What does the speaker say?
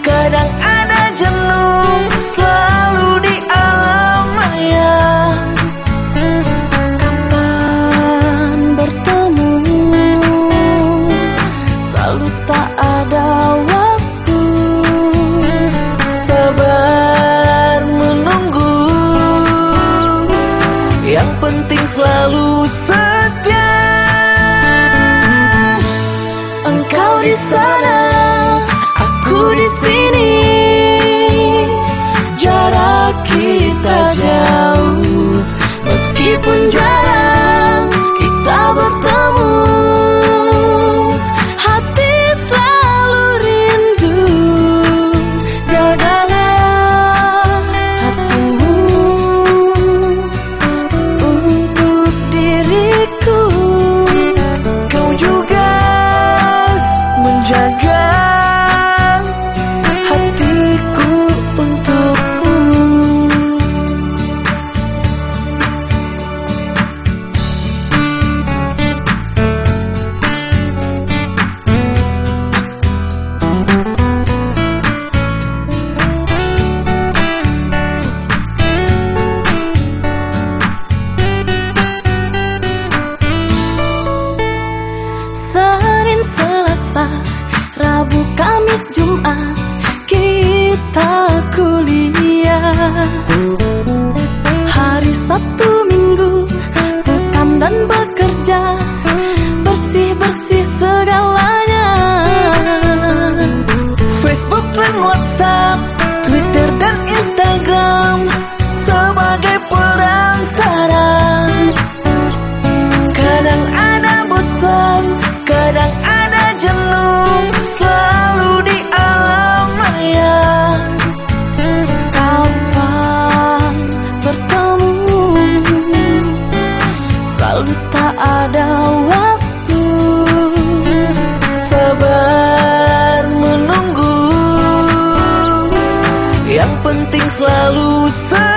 Kadang ada jenuh selalu di alam maya. Kapan bertemu? Selalu tak ada waktu. Sabar menunggu. Yang penting selalu setia. Engkau di sana. sini 就爱 selalu sama